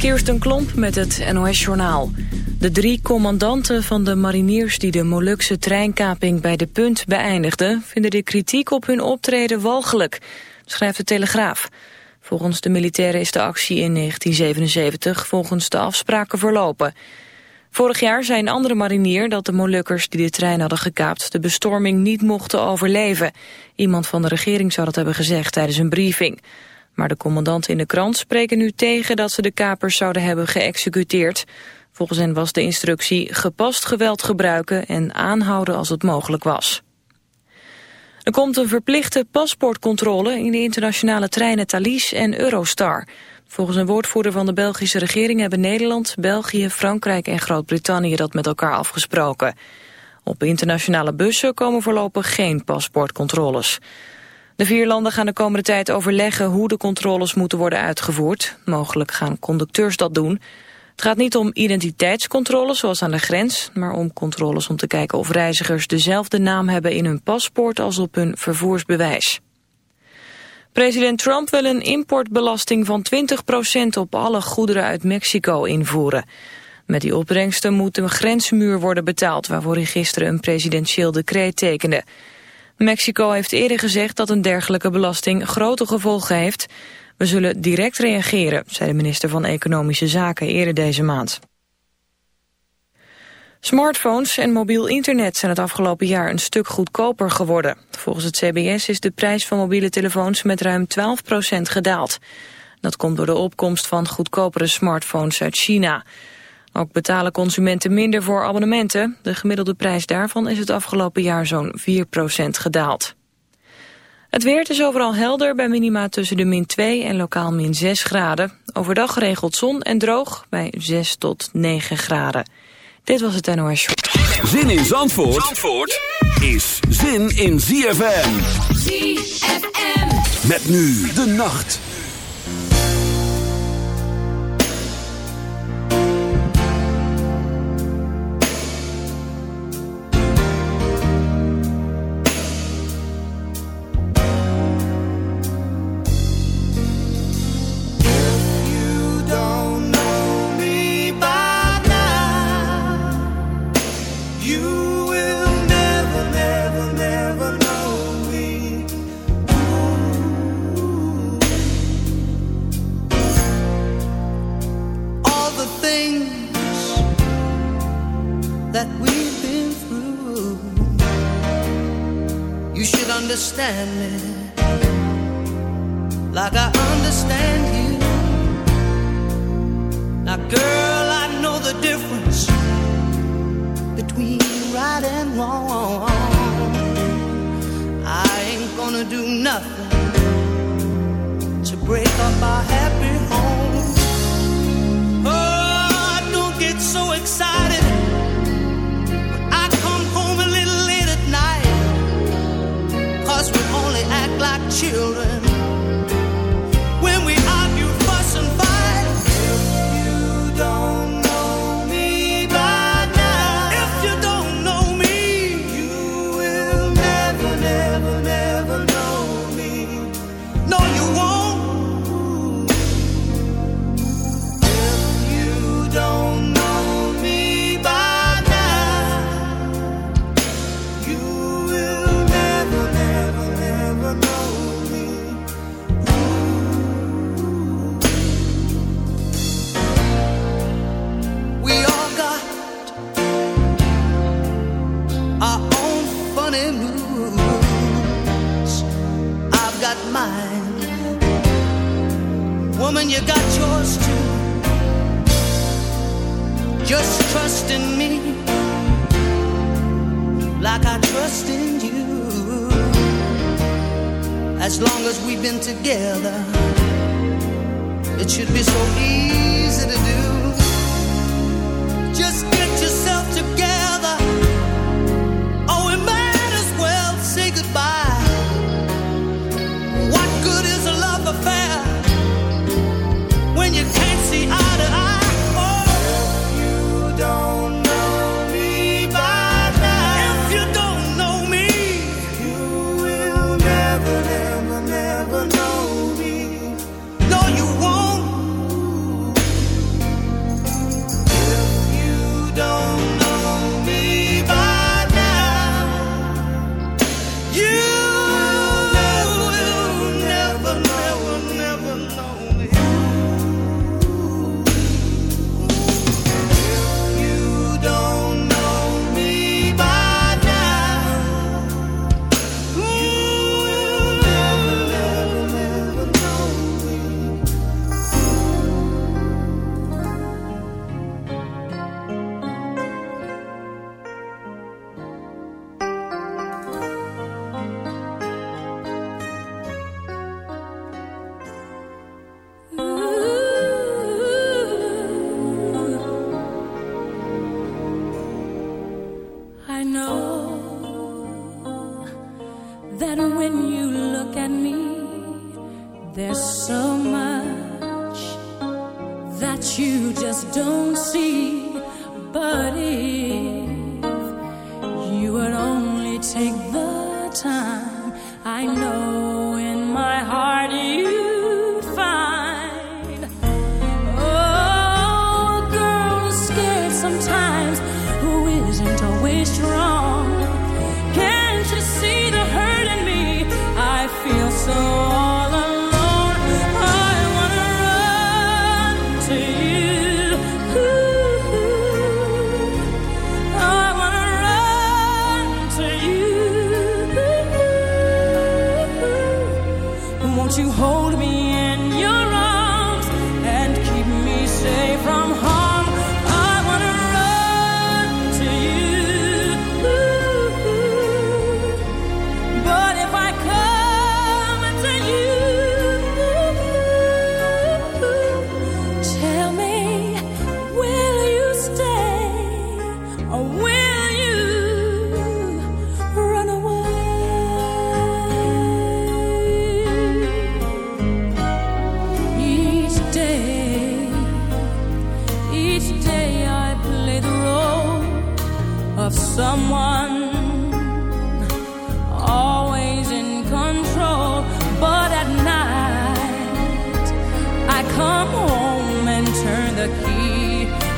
Kirsten Klomp met het NOS-journaal. De drie commandanten van de mariniers die de Molukse treinkaping bij de Punt beëindigden... vinden de kritiek op hun optreden walgelijk, schrijft de Telegraaf. Volgens de militairen is de actie in 1977 volgens de afspraken verlopen. Vorig jaar zei een andere marinier dat de Molukkers die de trein hadden gekaapt... de bestorming niet mochten overleven. Iemand van de regering zou dat hebben gezegd tijdens een briefing... Maar de commandanten in de krant spreken nu tegen dat ze de kapers zouden hebben geëxecuteerd. Volgens hen was de instructie gepast geweld gebruiken en aanhouden als het mogelijk was. Er komt een verplichte paspoortcontrole in de internationale treinen Thalys en Eurostar. Volgens een woordvoerder van de Belgische regering hebben Nederland, België, Frankrijk en Groot-Brittannië dat met elkaar afgesproken. Op internationale bussen komen voorlopig geen paspoortcontroles. De vier landen gaan de komende tijd overleggen hoe de controles moeten worden uitgevoerd. Mogelijk gaan conducteurs dat doen. Het gaat niet om identiteitscontroles zoals aan de grens, maar om controles om te kijken of reizigers dezelfde naam hebben in hun paspoort als op hun vervoersbewijs. President Trump wil een importbelasting van 20% op alle goederen uit Mexico invoeren. Met die opbrengsten moet een grensmuur worden betaald waarvoor hij gisteren een presidentieel decreet tekende. Mexico heeft eerder gezegd dat een dergelijke belasting grote gevolgen heeft. We zullen direct reageren, zei de minister van Economische Zaken eerder deze maand. Smartphones en mobiel internet zijn het afgelopen jaar een stuk goedkoper geworden. Volgens het CBS is de prijs van mobiele telefoons met ruim 12% gedaald. Dat komt door de opkomst van goedkopere smartphones uit China. Ook betalen consumenten minder voor abonnementen. De gemiddelde prijs daarvan is het afgelopen jaar zo'n 4% gedaald. Het weer is overal helder bij minima tussen de min 2 en lokaal min 6 graden. Overdag geregeld zon en droog bij 6 tot 9 graden. Dit was het NOS Show. Zin in Zandvoort, Zandvoort is zin in ZFM. ZFM. Met nu de nacht.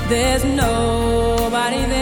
There's nobody there.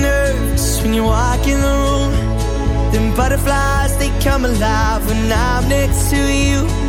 when you walk in the room. Them butterflies, they come alive when I'm next to you.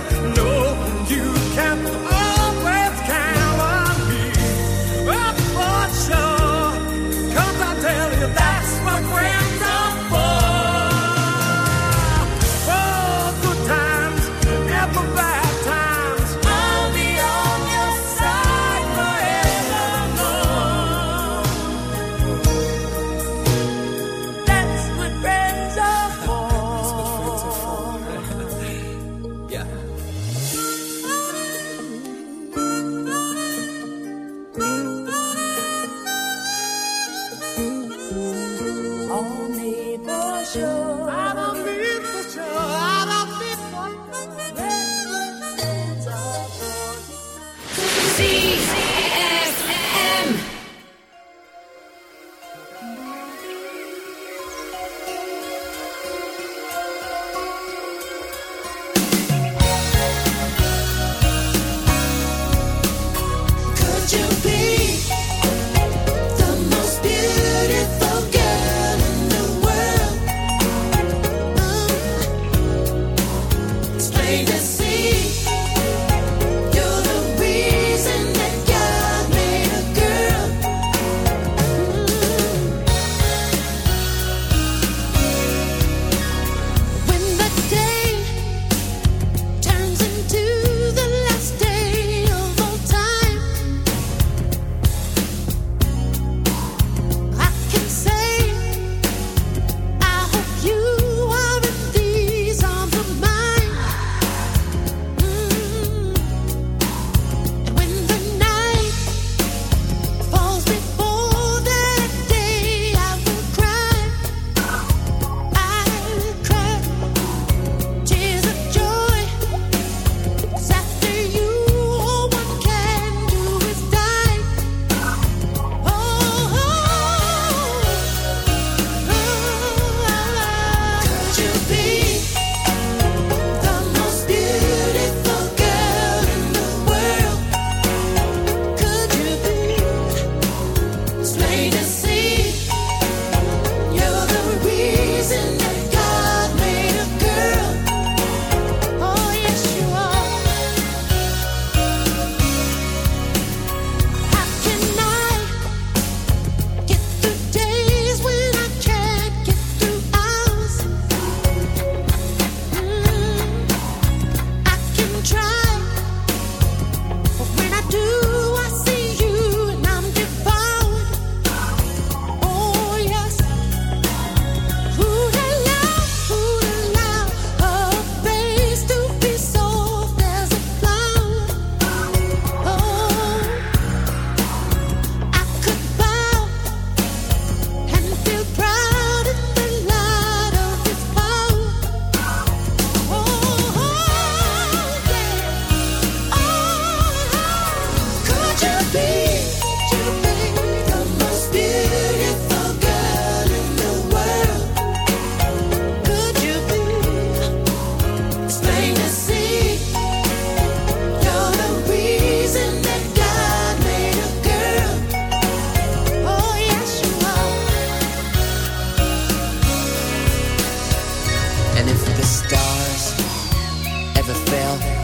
no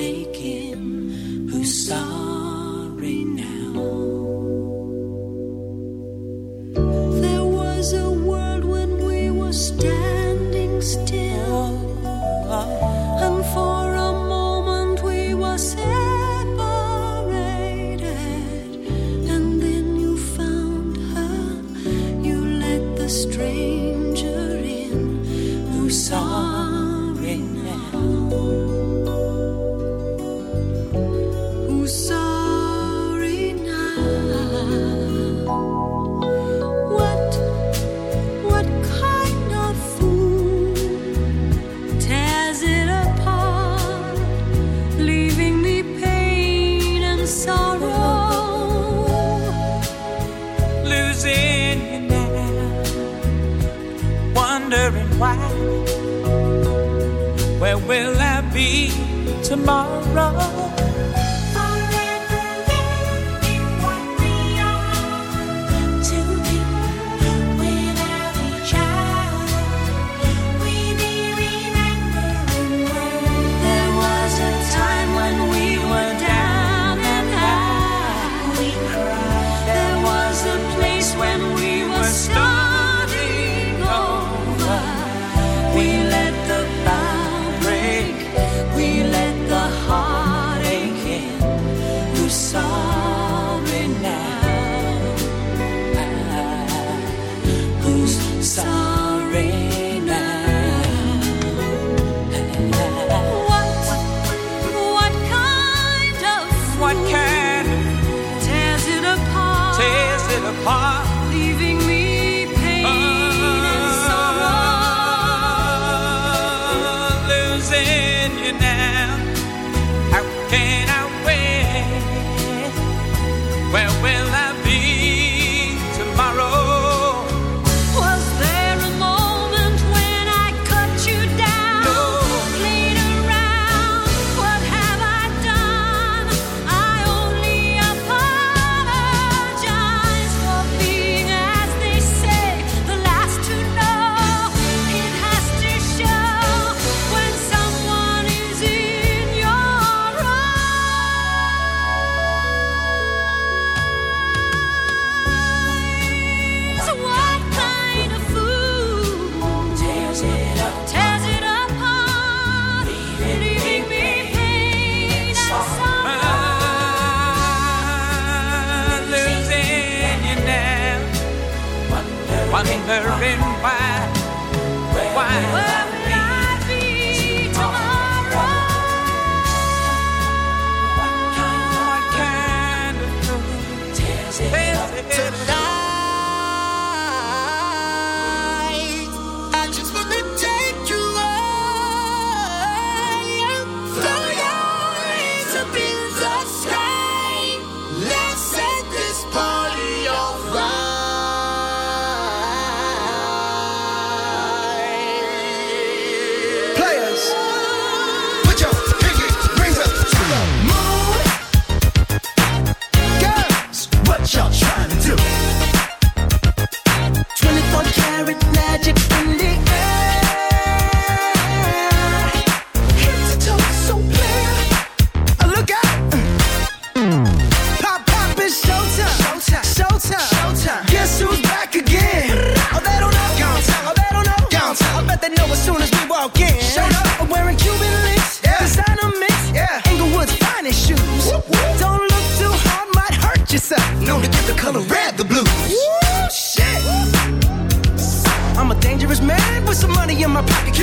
make it.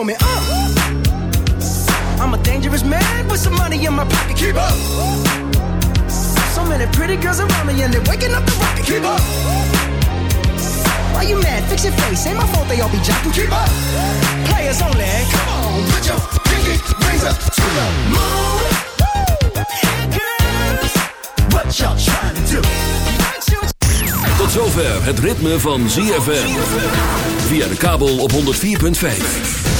For me. Uh. I'm a dangerous man with some money in my pocket. Keep up. So many pretty girls around me and they're waking up the rocket. Keep up. Why you mad? Fix your face. Ain't my fault they all be jocking. Keep up. Players only. Come on, put your pinky rings up to the moon. Girls, what y'all trying to do? Tot zover het ritme van ZFM. Via de kabel op 104.5.